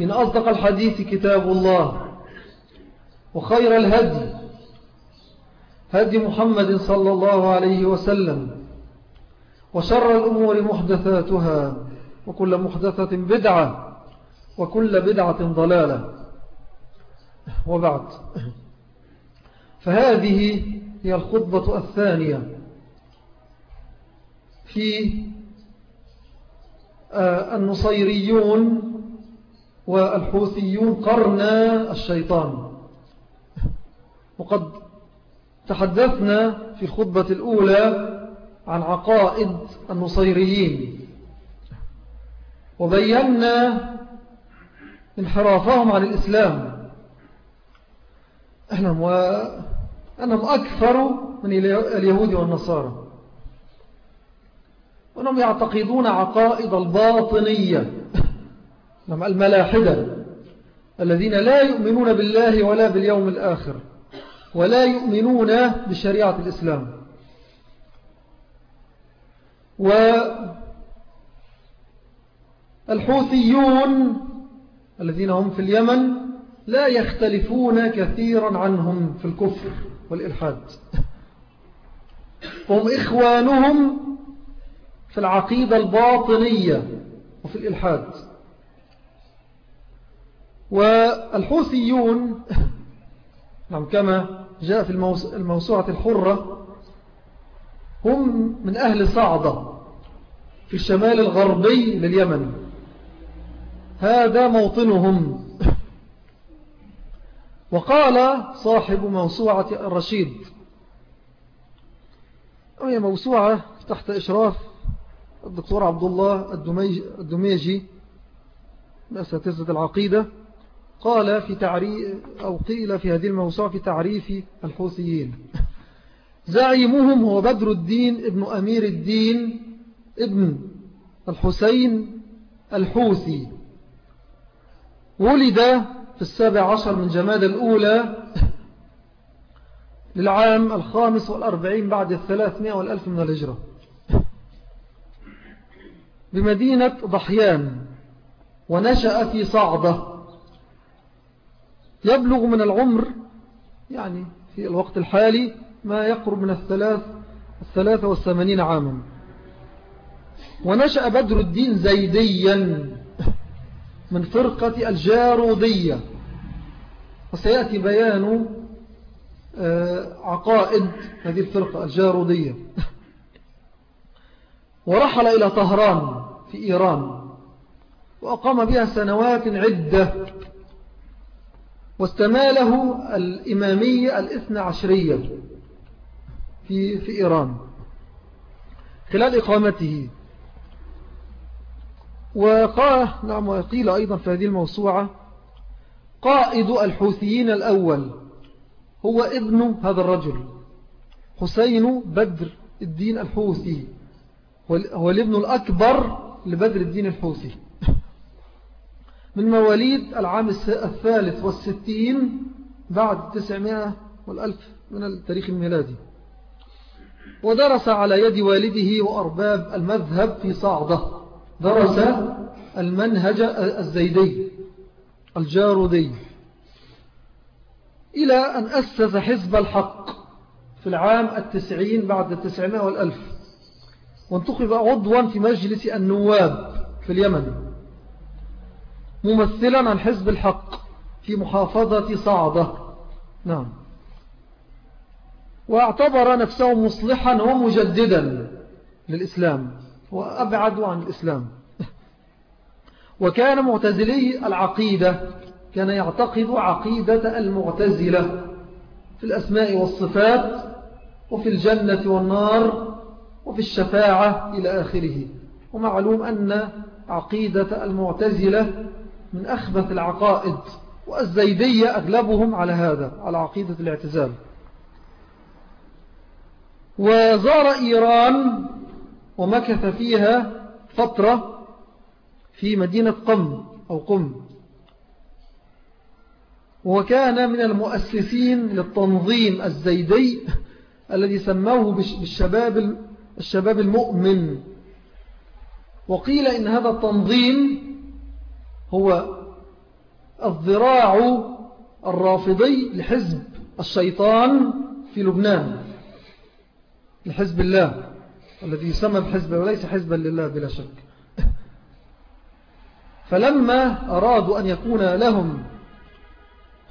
إن أصدق الحديث كتاب الله وخير الهدي هدي محمد صلى الله عليه وسلم وشر الأمور محدثاتها وكل محدثة بدعة وكل بدعة ضلالة وبعد فهذه هي الخطبة الثانية في آه، النصيريون والحوثيون قرن الشيطان. وقد تحدثنا في الخطبة الأولى عن عقائد النصيريين. وبينا انحرافهم عن الإسلام. وأنهم أكثر من اليهود والنصارى. وأنهم يعتقدون عقائد الباطنية. الملاحدة الذين لا يؤمنون بالله ولا باليوم الآخر ولا يؤمنون بشريعة الإسلام. والحوثيون الذين هم في اليمن لا يختلفون كثيرا عنهم في الكفر والإلحاد. هم إخوانهم في العقيدة الباطنية وفي الإلحاد. والحوثيون نعم كما جاء في الموسوعة الحرة هم من أهل صعدة في الشمال الغربي لليمن. هذا موطنهم. وقال صاحب موسوعة الرشيد وهي موسوعة تحت إشراف الدكتور عبد الله الدميجي؟ أساتذة العقيدة. قال في تعريف أو قيل في هذه الموسوعة في تعريف الحوثيين. زعيمهم هو بدر الدين ابن أمير الدين ابن الحسين الحوثي. ولد في السابع عشر من جماد الأولى للعام الخامس والأربعين بعد الثلاثمائة والألف من الهجرة. بمدينة ضحيان ونشأ في صعدة يبلغ من العمر يعني في الوقت الحالي ما يقرب من الثلاث الثلاثة والثمانين عاما. ونشأ بدر الدين زيديا من فرقة الجارودية. وسيأتي بيان آه، عقائد هذه الفرقة الجارودية. ورحل إلى طهران في إيران وأقام بها سنوات عدة. واستماله الإمامية الاثنى عشرية في, في إيران. خلال إقامته. وقال نعم وقيل أيضا في هذه الموسوعة قائد الحوثيين الأول هو ابن هذا الرجل حسين بدر الدين الحوثي هو الابن الأكبر لبدر الدين الحوثي. من مواليد العام الثالث والستين بعد تسعمائة والألف من التاريخ الميلادي. ودرس على يد والده وأرباب المذهب في صعدة. درس المنهج الزيدي الجارودي. إلى أن أسس حزب الحق في العام التسعين بعد التسعمائة والألف. وانتخب عضوا في مجلس النواب في اليمن. ممثلا عن حزب الحق في محافظة صعدة. نعم. واعتبر نفسه مصلحا ومجددا للإسلام وأبعد عن الإسلام. وكان معتزلي العقيدة كان يعتقد عقيدة المعتزلة في الأسماء والصفات وفي الجنة والنار وفي الشفاعة إلى آخره. ومعلوم أن عقيدة المعتزلة من أخبث العقائد والزيدية أغلبهم على هذا على عقيدة الاعتزال. وزار إيران ومكث فيها فترة في مدينة قم أو قم. وكان من المؤسسين للتنظيم الزيدي الذي سموه بالشباب الشباب المؤمن. وقيل إن هذا التنظيم هو الذراع الرافضي لحزب الشيطان في لبنان لحزب الله الذي يسمى بحزب وليس حزبا لله بلا شك فلما أرادوا أن يكون لهم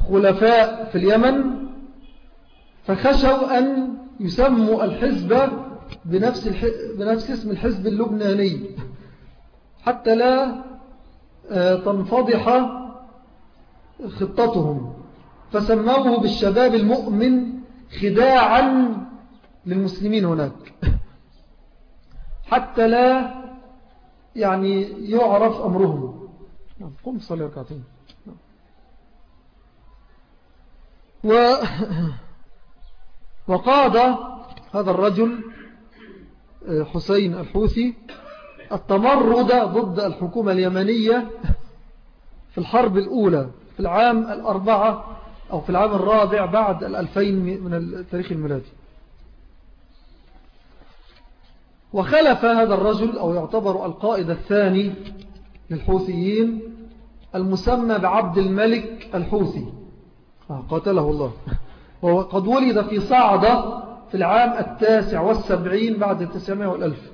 خلفاء في اليمن فخشوا أن يسموا الحزب بنفس. بنفس اسم الحزب اللبناني حتى لا تنفضح خطتهم فسموه بالشباب المؤمن خداعا للمسلمين هناك. حتى لا يعني يعرف أمرهم. نعم قم صلي ركعتين. و وقاد هذا الرجل آه، حسين الحوثي التمرد ضد الحكومة اليمنية في الحرب الأولى في العام الأربعة أو في العام الرابع بعد الألفين من التاريخ الميلادي وخلف هذا الرجل أو يعتبر القائد الثاني للحوثيين المسمى بعبد الملك الحوثي. آه، قاتله الله. وقد ولد في صعدة في العام التاسع والسبعين بعد التسعمائة والألف.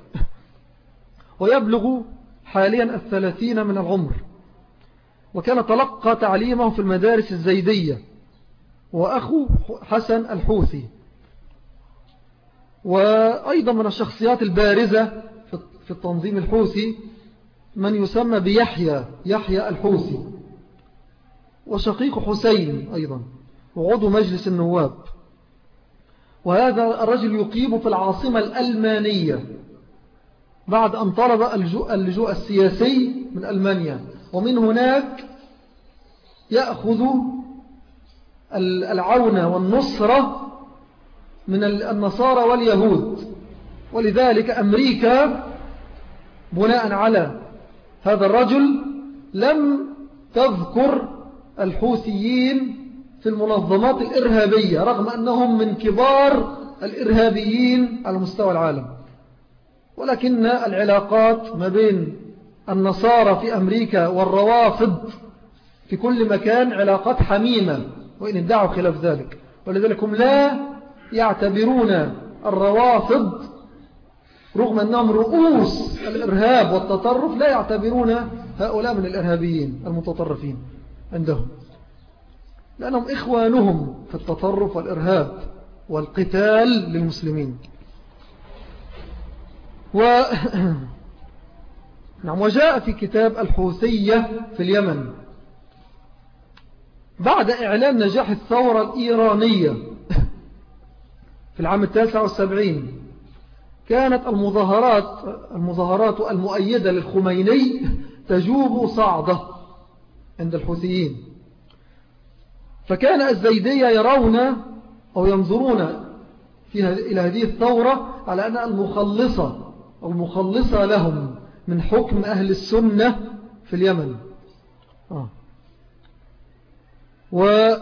ويبلغ حاليا الثلاثين من العمر. وكان تلقى تعليمه في المدارس الزيدية. وأخو حسن الحوثي. وأيضا من الشخصيات البارزة في التنظيم الحوثي من يسمى بيحيى يحيى الحوثي. وشقيق حسين أيضا وعضو مجلس النواب. وهذا الرجل يقيم في العاصمة الألمانية. بعد أن طلب اللجوء السياسي من ألمانيا. ومن هناك يأخذ العون والنصرة من النصارى واليهود. ولذلك أمريكا بناء على هذا الرجل لم تذكر الحوثيين في المنظمات الإرهابية رغم أنهم من كبار الإرهابيين على مستوى العالم. ولكن العلاقات ما بين النصارى في أمريكا والروافض في كل مكان علاقات حميمة وإن ادعوا خلاف ذلك. ولذلك هم لا يعتبرون الروافض رغم أنهم رؤوس الإرهاب والتطرف لا يعتبرون هؤلاء من الإرهابيين المتطرفين عندهم. لأنهم إخوانهم في التطرف والإرهاب والقتال للمسلمين. و نعم وجاء في كتاب الحوثية في اليمن. بعد إعلان نجاح الثورة الإيرانية في العام التاسع والسبعين كانت المظاهرات المظاهرات المؤيدة للخميني تجوب صعدة عند الحوثيين. فكان الزيدية يرون أو ينظرون إلى هذه الثورة على أنها المخلصة المخلصة لهم من حكم أهل السنة في اليمن آه. و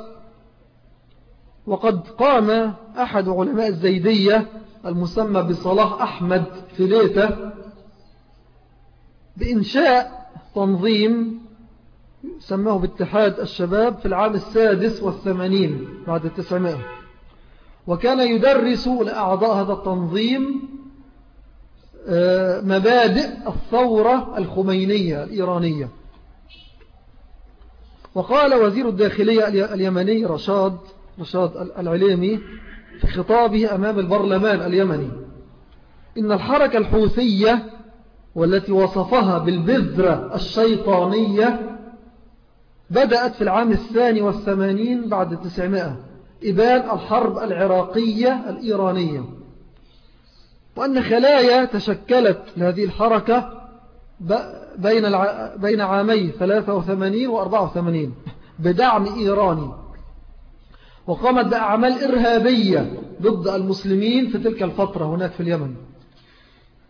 وقد قام أحد علماء الزيدية المسمى بصلاح أحمد فليتة بإنشاء تنظيم سماه باتحاد الشباب في العام السادس والثمانين بعد التسعمائة وكان يدرس لأعضاء هذا التنظيم مبادئ الثورة الخمينية الإيرانية. وقال وزير الداخلية اليمني رشاد رشاد العليمي في خطابه أمام البرلمان اليمني إن الحركة الحوثية والتي وصفها بالبذرة الشيطانية بدأت في العام الثاني والثمانين بعد التسعمائة إبان الحرب العراقية الإيرانية. وأن خلايا تشكلت لهذه الحركة بين بين عامي 83 و 84 بدعم إيراني. وقامت بأعمال إرهابية ضد المسلمين في تلك الفترة هناك في اليمن.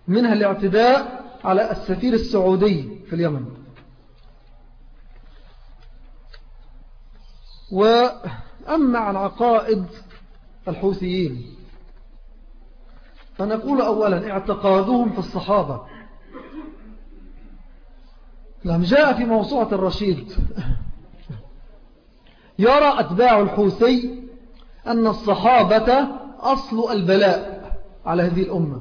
منها الاعتداء على السفير السعودي في اليمن. وأما عن عقائد الحوثيين فنقول أولا اعتقادهم في الصحابة. لم جاء في موسوعة الرشيد. يرى أتباع الحوثي أن الصحابة أصل البلاء على هذه الأمة.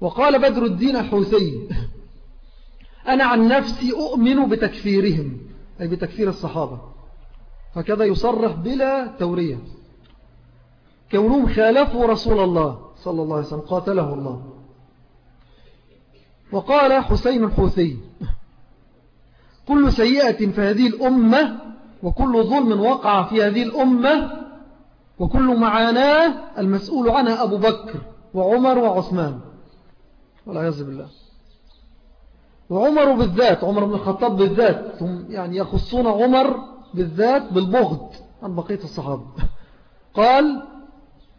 وقال بدر الدين الحوثي أنا عن نفسي أؤمن بتكفيرهم أي بتكفير الصحابة. هكذا يصرح بلا تورية. كونهم خالفوا رسول الله صلى الله عليه وسلم قاتله الله. وقال حسين الحوثي كل سيئة في هذه الأمة وكل ظلم وقع في هذه الأمة وكل معاناة المسؤول عنها أبو بكر وعمر وعثمان. والعياذ بالله. وعمر بالذات عمر بن الخطاب بالذات هم يعني يخصون عمر بالذات بالبغض عن بقية الصحابة. قال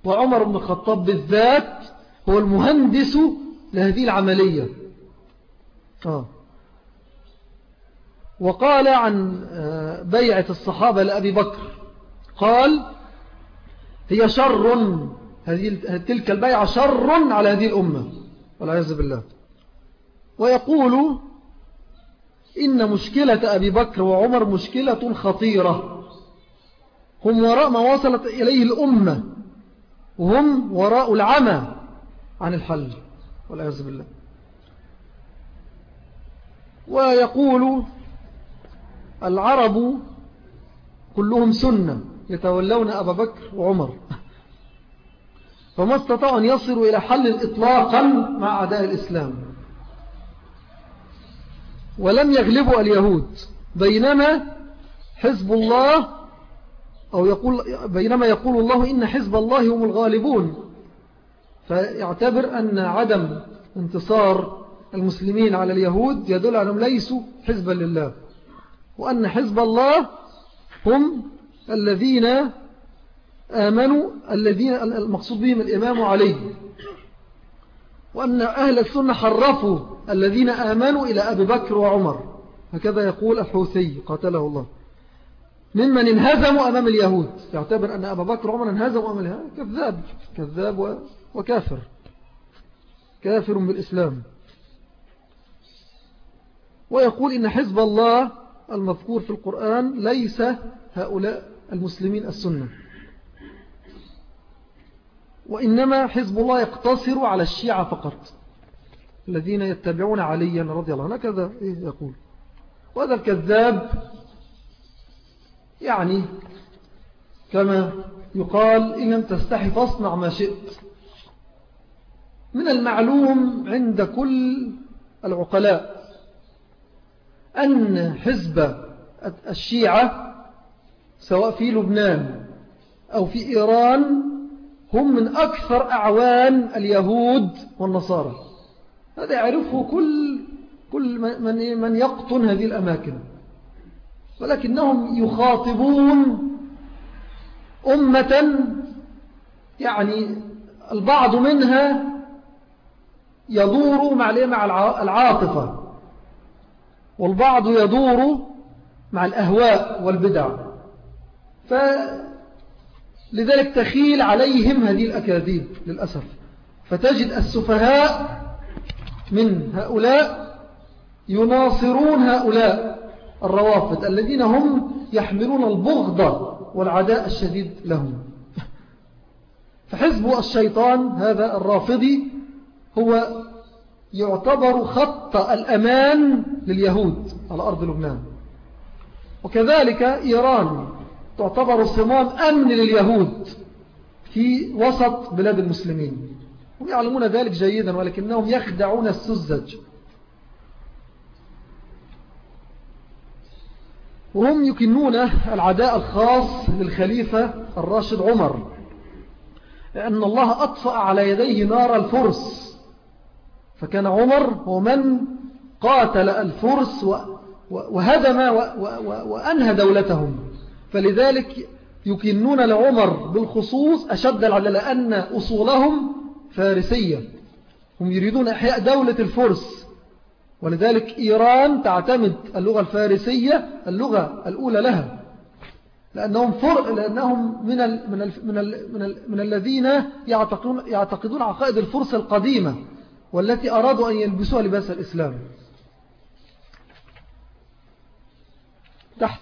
وعمر بن الخطاب بالذات هو المهندس لهذه العملية. آه. وقال عن آه، بيعة الصحابة لأبي بكر. قال هي شر هذه تلك البيعة شر على هذه الأمة. والعياذ بالله. ويقول إن مشكلة أبي بكر وعمر مشكلة خطيرة. هم وراء ما وصلت إليه الأمة. وهم وراء العمى عن الحل والعياذ بالله. ويقول العرب كلهم سنة يتولون أبا بكر وعمر. فما استطاعوا أن يصلوا إلى حل إطلاقا مع أعداء الإسلام. ولم يغلبوا اليهود. بينما حزب الله أو يقول بينما يقول الله إن حزب الله هم الغالبون. فيعتبر أن عدم انتصار المسلمين على اليهود يدل أنهم ليسوا حزبا لله وأن حزب الله هم الذين آمنوا الذين المقصود بهم الإمام عليه وأن أهل السنة حرفوا الذين آمنوا إلى أبي بكر وعمر. هكذا يقول الحوثي قاتله الله. ممن انهزموا أمام اليهود. يعتبر أن أبا بكر وعمر انهزموا أمام اليهود. كذاب كذاب وكافر. كافر بالإسلام. ويقول إن حزب الله المذكور في القرآن ليس هؤلاء المسلمين السنة. وإنما حزب الله يقتصر على الشيعة فقط. الذين يتبعون عليا رضي الله عنه. كذا إيه يقول. وهذا الكذاب يعني كما يقال إن لم تستحي فاصنع ما شئت. من المعلوم عند كل العقلاء أن حزب الشيعة سواء في لبنان أو في إيران هم من أكثر أعوان اليهود والنصارى. هذا يعرفه كل, كل من, من يقطن هذه الأماكن. ولكنهم يخاطبون أمة يعني البعض منها يدور مع العاطفة والبعض يدور مع الأهواء والبدع. فلذلك تخيل عليهم هذه الأكاذيب للأسف. فتجد السفهاء من هؤلاء يناصرون هؤلاء. الروافد الذين هم يحملون البغض والعداء الشديد لهم. فحزب الشيطان هذا الرافضي هو يعتبر خط الأمان لليهود على أرض لبنان. وكذلك إيران تعتبر صمام أمن لليهود في وسط بلاد المسلمين. هم يعلمون ذلك جيدا ولكنهم يخدعون السذج. وهم يكنون العداء الخاص للخليفة الراشد عمر لأن الله أطفأ على يديه نار الفرس. فكان عمر هو من قاتل الفرس وهدم وأنهى دولتهم. فلذلك يكنون لعمر بالخصوص أشد العدل لأن أصولهم فارسية. هم يريدون إحياء دولة الفرس. ولذلك إيران تعتمد اللغة الفارسية اللغة الأولى لها. لأنهم, فر... لأنهم من, ال... من, ال... من, ال... من, ال... من الذين يعتقدون... يعتقدون عقائد الفرس القديمة والتي أرادوا أن يلبسوها لباس الإسلام. تحت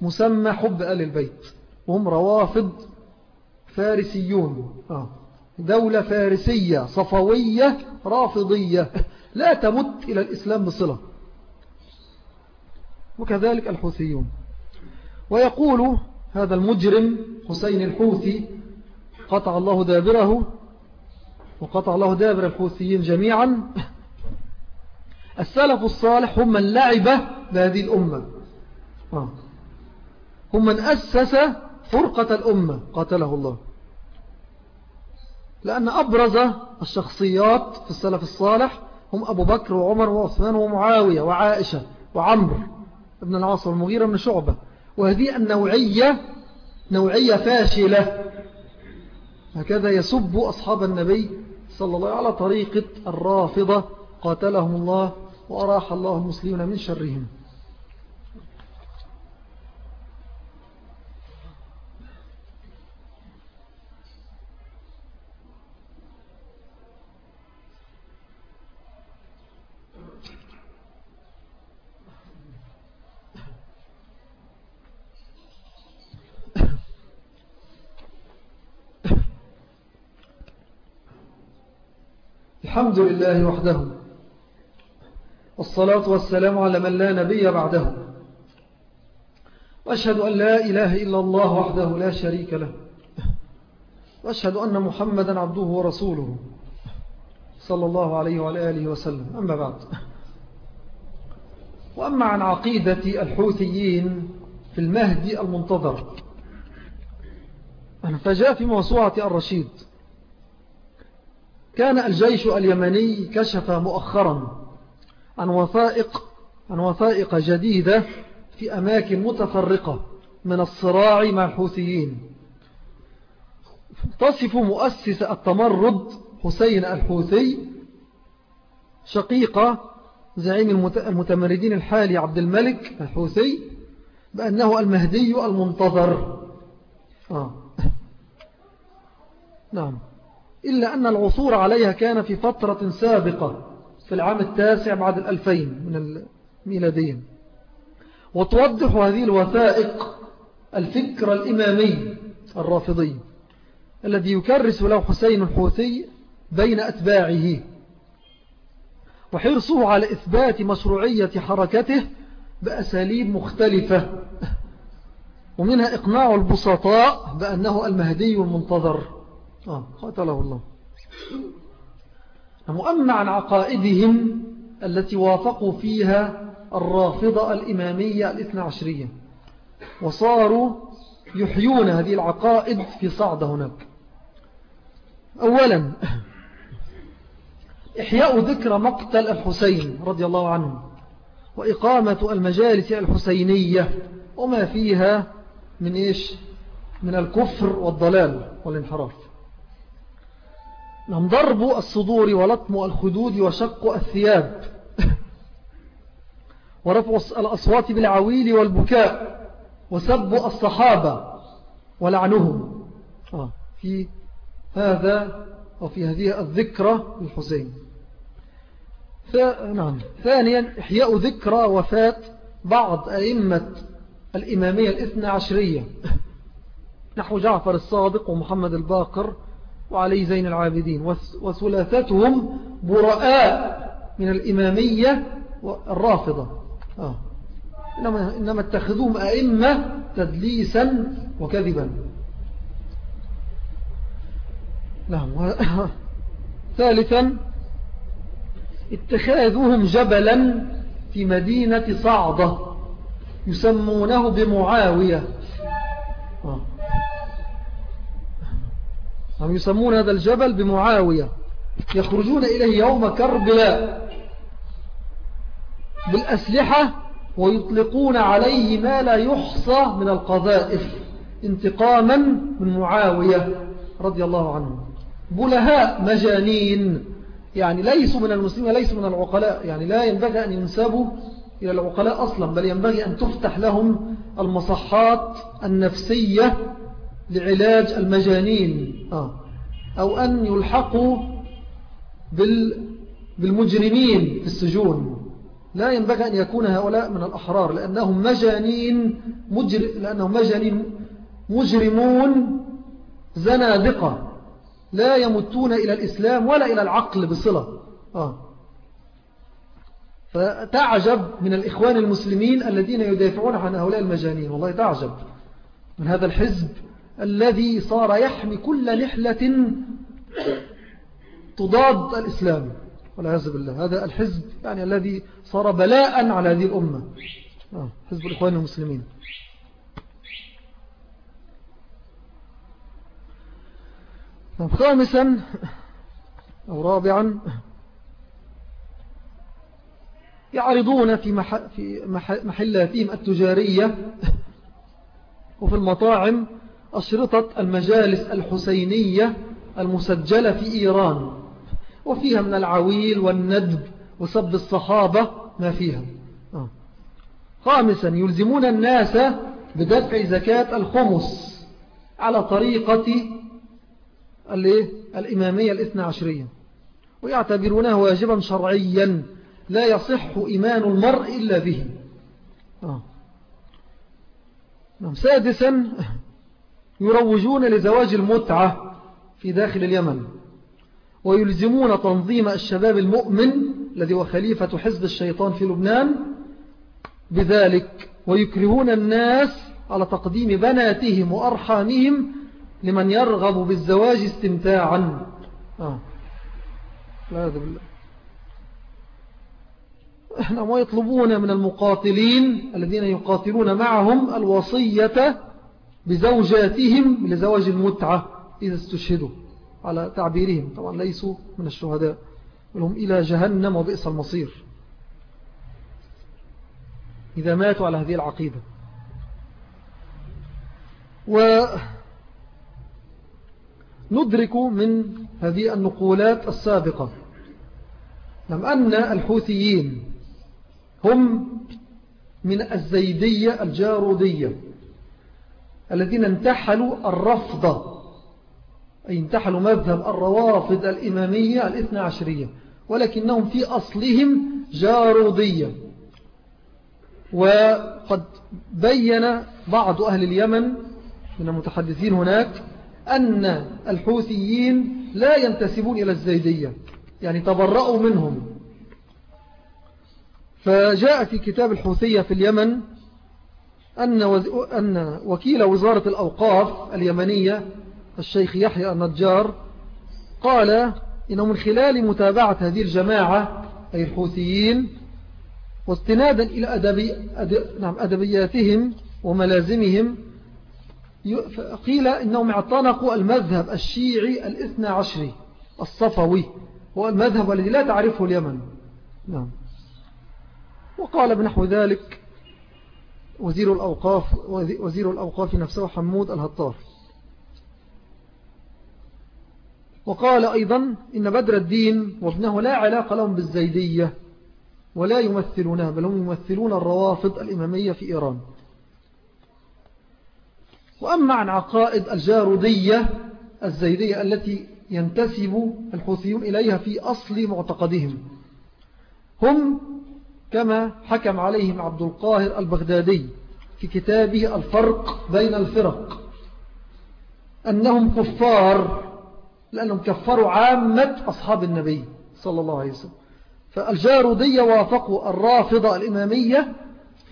مسمى حب آل البيت وهم روافض فارسيون. آه. دولة فارسية صفوية رافضية. لا تمت إلى الإسلام بصلة. وكذلك الحوثيون. ويقول هذا المجرم حسين الحوثي قطع الله دابره وقطع الله دابر الحوثيين جميعا. السلف الصالح هم من لعب بهذه الأمة. آه. هم من أسس فرقة الأمة قاتله الله. لأن أبرز الشخصيات في السلف الصالح هم أبو بكر وعمر وعثمان ومعاوية وعائشة وعمر ابن العاصر والمغيرة من شعبة. وهذه النوعية نوعية فاشلة. هكذا يسب أصحاب النبي صلى الله على طريقة الرافضة. قاتلهم الله وأراح الله المسلمين من شرهم. الحمد لله وحده. والصلاة والسلام على من لا نبي بعده. وأشهد أن لا إله إلا الله وحده لا شريك له. وأشهد أن محمدا عبده ورسوله. صلى الله عليه وعلى آله وسلم. أما بعد. وأما عن عقيدة الحوثيين في المهدي المنتظر. فجاء في موسوعة الرشيد. كان الجيش اليمني كشف مؤخرا عن وثائق, عن وثائق جديدة في أماكن متفرقة من الصراع مع الحوثيين. تصف مؤسس التمرد حسين الحوثي شقيقة زعيم المتمردين الحالي عبد الملك الحوثي بأنه المهدي المنتظر. آه. نعم. إلا أن العصور عليها كان في فترة سابقة في العام التاسع بعد الألفين من الميلادين. وتوضح هذه الوثائق الفكر الإمامي الرافضي الذي يكرس له حسين الحوثي بين أتباعه. وحرصه على إثبات مشروعية حركته بأساليب مختلفة ومنها إقناع البسطاء بأنه المهدي المنتظر. آه قاتله الله. وأما عن عقائدهم التي وافقوا فيها الرافضة الإمامية الاثنى عشرية. وصاروا يحيون هذه العقائد في صعد هناك. أولا إحياء ذكر مقتل الحسين رضي الله عنه وإقامة المجالس الحسينية وما فيها من إيش؟ من الكفر والضلال والانحراف. نعم ضرب الصدور ولطم الخدود وشق الثياب. ورفع الأصوات بالعويل والبكاء وسب الصحابة ولعنهم. آه، في هذا وفي هذه الذكرى للحسين. نعم. ثانيا إحياء ذكرى وفاة بعض أئمة الإمامية الإثنى عشرية. نحو جعفر الصادق ومحمد الباقر وعلي زين العابدين. وثلاثتهم براء من الإمامية الرافضة آه. إنما, إنما اتخذوهم أئمة تدليسا وكذبا. نعم. ثالثا اتخاذهم جبلا في مدينة صعدة يسمونه بمعاوية. يسمون هذا الجبل بمعاوية. يخرجون إليه يوم كربلاء بالأسلحة ويطلقون عليه ما لا يحصى من القذائف انتقاما من معاوية رضي الله عنه. بلهاء مجانين. يعني ليسوا من المسلمين ليسوا من العقلاء. يعني لا ينبغي أن ينسبوا إلى العقلاء أصلا بل ينبغي أن تفتح لهم المصحات النفسية لعلاج المجانين. آه. أو أن يلحقوا بالمجرمين في السجون. لا ينبغي أن يكون هؤلاء من الأحرار لأنهم مجانين, مجر... لأنهم مجانين مجرمون زنادقة. لا يمتون إلى الإسلام ولا إلى العقل بصلة. آه. فتعجب من الإخوان المسلمين الذين يدافعون عن هؤلاء المجانين. والله تعجب من هذا الحزب. الذي صار يحمي كل نحلة تضاد الإسلام. والعياذ بالله. هذا الحزب يعني الذي صار بلاء على هذه الأمة. آه، حزب الإخوان المسلمين. خامسا أو رابعا يعرضون في, في محلاتهم التجارية وفي المطاعم أشرطة المجالس الحسينية المسجلة في إيران وفيها من العويل والندب وسب الصحابة ما فيها آه. خامسا يلزمون الناس بدفع زكاة الخمس على طريقة الإمامية الاثنى عشرية ويعتبرونه واجبا شرعيا لا يصح إيمان المرء إلا به آه. نعم. سادسا يروجون لزواج المتعة في داخل اليمن ويلزمون تنظيم الشباب المؤمن الذي هو خليفة حزب الشيطان في لبنان بذلك ويكرهون الناس على تقديم بناتهم وأرحامهم لمن يرغب بالزواج استمتاعا آه. لا بالله إحنا ما يطلبون من المقاتلين الذين يقاتلون معهم الوصية بزوجاتهم لزواج المتعة إذا استشهدوا على تعبيرهم. طبعا ليسوا من الشهداء ولهم إلى جهنم وبئس المصير. إذا ماتوا على هذه العقيدة. وندرك من هذه النقولات السابقة لم أن الحوثيين هم من الزيدية الجارودية. الذين انتحلوا الرفض أي انتحلوا مذهب الروافض الإمامية الاثنى عشرية ولكنهم في أصلهم جارودية. وقد بين بعض أهل اليمن من المتحدثين هناك أن الحوثيين لا ينتسبون إلى الزيدية يعني تبرأوا منهم. فجاء في كتاب الحوثية في اليمن أن, أن وكيل وزارة الأوقاف اليمنية الشيخ يحيى النجار قال إنه من خلال متابعة هذه الجماعة أي الحوثيين واستنادا إلى أدبي نعم أدبياتهم وملازمهم قيل إنهم اعتنقوا المذهب الشيعي الاثنى عشري الصفوي هو المذهب الذي لا تعرفه اليمن. نعم. وقال بنحو ذلك وزير الأوقاف, وزير الأوقاف نفسه حمود الهطار. وقال أيضا إن بدر الدين وابنه لا علاقة لهم بالزيدية ولا يمثلونها بل هم يمثلون الروافض الإمامية في إيران. وأما عن عقائد الجارودية الزيدية التي ينتسب الحوثيون إليها في أصل معتقدهم. هم كما حكم عليهم عبد القاهر البغدادي في كتابه الفرق بين الفرق. أنهم كفار لأنهم كفروا عامة أصحاب النبي صلى الله عليه وسلم. فالجارودية وافقوا الرافضة الإمامية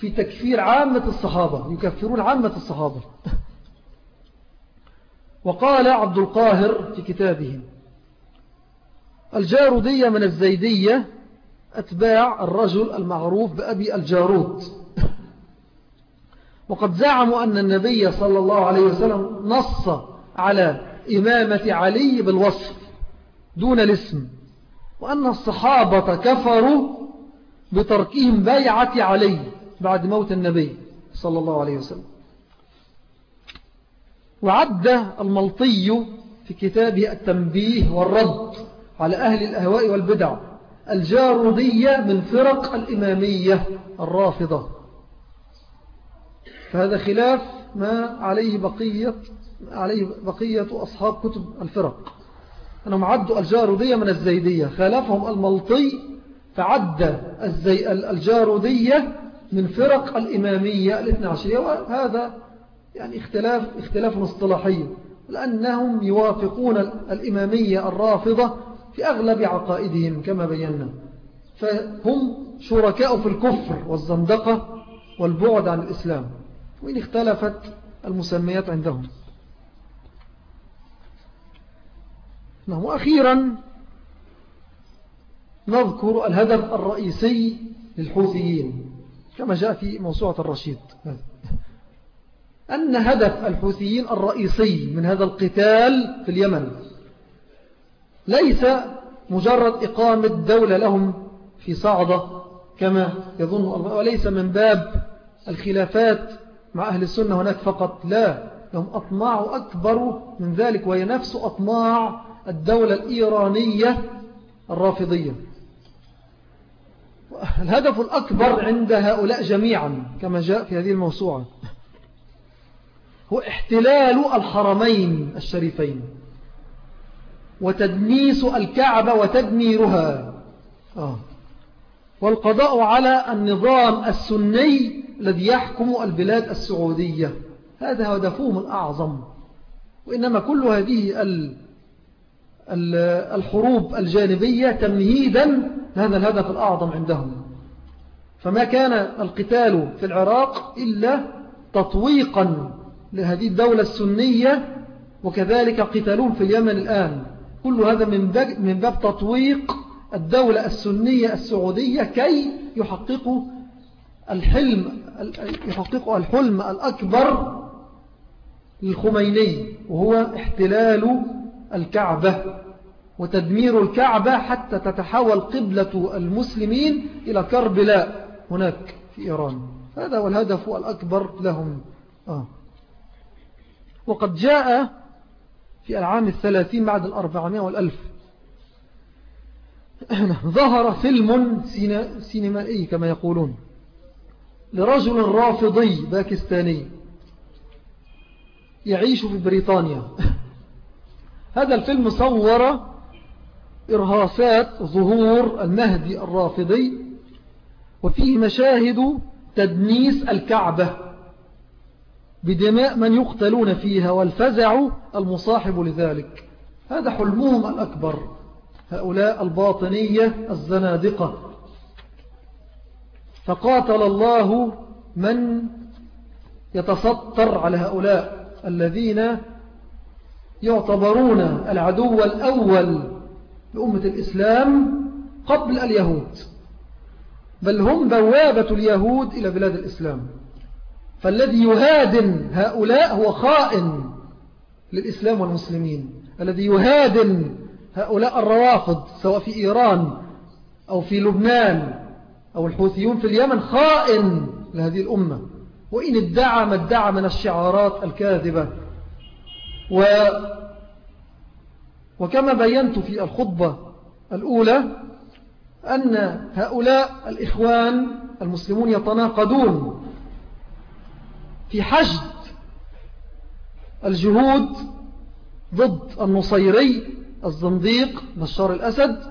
في تكفير عامة الصحابة يكفرون عامة الصحابة. وقال عبد القاهر في كتابه الجارودية من الزيدية أتباع الرجل المعروف بأبي الجارود. وقد زعموا أن النبي صلى الله عليه وسلم نص على إمامة علي بالوصف دون الاسم وأن الصحابة كفروا بتركهم بيعة علي بعد موت النبي صلى الله عليه وسلم. وعد الملطي في كتابه التنبيه والرد على أهل الأهواء والبدع الجارودية من فرق الإمامية الرافضة. فهذا خلاف ما عليه بقية, عليه بقية أصحاب كتب الفرق. أنهم عدوا الجارودية من الزيدية خالفهم الملطي فعد الجارودية من فرق الإمامية الاثنى عشرية. وهذا يعني اختلاف, اختلاف اصطلاحي لأنهم يوافقون الإمامية الرافضة في أغلب عقائدهم كما بينا. فهم شركاء في الكفر والزندقة والبعد عن الإسلام. وإن اختلفت المسميات عندهم. نعم وأخيرا نذكر الهدف الرئيسي للحوثيين كما جاء في موسوعة الرشيد. أن هدف الحوثيين الرئيسي من هذا القتال في اليمن ليس مجرد إقامة دولة لهم في صعدة كما يظن وليس من باب الخلافات مع أهل السنة هناك فقط لا لهم أطماع أكبر من ذلك وهي نفس أطماع الدولة الإيرانية الرافضية. الهدف الأكبر عند هؤلاء جميعا كما جاء في هذه الموسوعة هو احتلال الحرمين الشريفين. وتدنيس الكعبة وتدميرها. آه. والقضاء على النظام السني الذي يحكم البلاد السعودية. هذا هدفهم الأعظم. وإنما كل هذه الحروب الجانبية تمهيدا لهذا الهدف الأعظم عندهم. فما كان القتال في العراق إلا تطويقا لهذه الدولة السنية وكذلك قتالون في اليمن الآن. كل هذا من باب تطويق الدولة السنية السعودية كي يحققوا الحلم يحققوا الحلم الأكبر للخميني وهو احتلال الكعبة وتدمير الكعبة حتى تتحول قبلة المسلمين إلى كربلاء هناك في إيران هذا هو الهدف الأكبر لهم آه. وقد جاء في العام الثلاثين بعد الأربعمائة والألف. ظهر فيلم سينمائي كما يقولون لرجل رافضي باكستاني يعيش في بريطانيا. هذا الفيلم صور إرهاصات ظهور المهدي الرافضي وفيه مشاهد تدنيس الكعبة. بدماء من يقتلون فيها والفزع المصاحب لذلك. هذا حلمهم الأكبر هؤلاء الباطنية الزنادقة. فقاتل الله من يتسطر على هؤلاء الذين يعتبرون العدو الأول لأمة الإسلام قبل اليهود بل هم بوابة اليهود إلى بلاد الإسلام. فالذي يهادن هؤلاء هو خائن للإسلام والمسلمين. الذي يهادن هؤلاء الروافض سواء في إيران أو في لبنان أو الحوثيون في اليمن خائن لهذه الأمة. وإن ادعى ما ادعى من الشعارات الكاذبة. و وكما بينت في الخطبة الأولى أن هؤلاء الإخوان المسلمون يتناقضون. في حشد الجهود ضد النصيري الزنديق بشار الأسد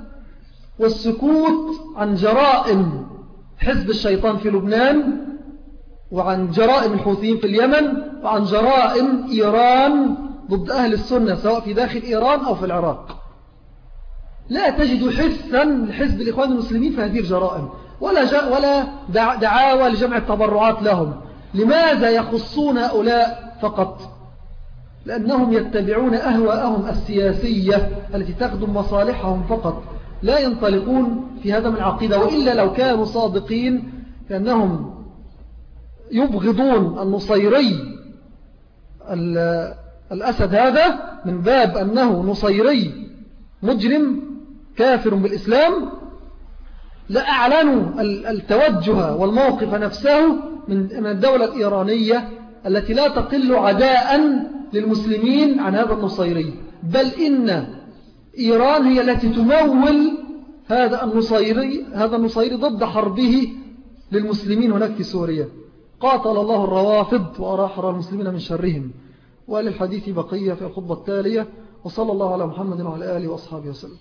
والسكوت عن جرائم حزب الشيطان في لبنان وعن جرائم الحوثيين في اليمن وعن جرائم إيران ضد أهل السنة سواء في داخل إيران أو في العراق. لا تجد حثا لحزب الإخوان المسلمين في هذه الجرائم ولا, ولا دعاوى لجمع التبرعات لهم. لماذا يخصون هؤلاء فقط؟ لأنهم يتبعون أهواءهم السياسية التي تخدم مصالحهم فقط. لا ينطلقون في هذا من العقيدة وإلا لو كانوا صادقين فأنهم يبغضون النصيري الأسد هذا من باب أنه نصيري مجرم كافر بالإسلام. لأعلنوا التوجه والموقف نفسه من الدولة الإيرانية التي لا تقل عداء للمسلمين عن هذا النصيري. بل إن إيران هي التي تمول هذا النصيري هذا النصيري ضد حربه للمسلمين هناك في سوريا. قاتل الله الروافض وأراحر المسلمين من شرهم. وللحديث بقية في الخطبة التالية وصلى الله على محمد وعلى آله وأصحابه وسلم.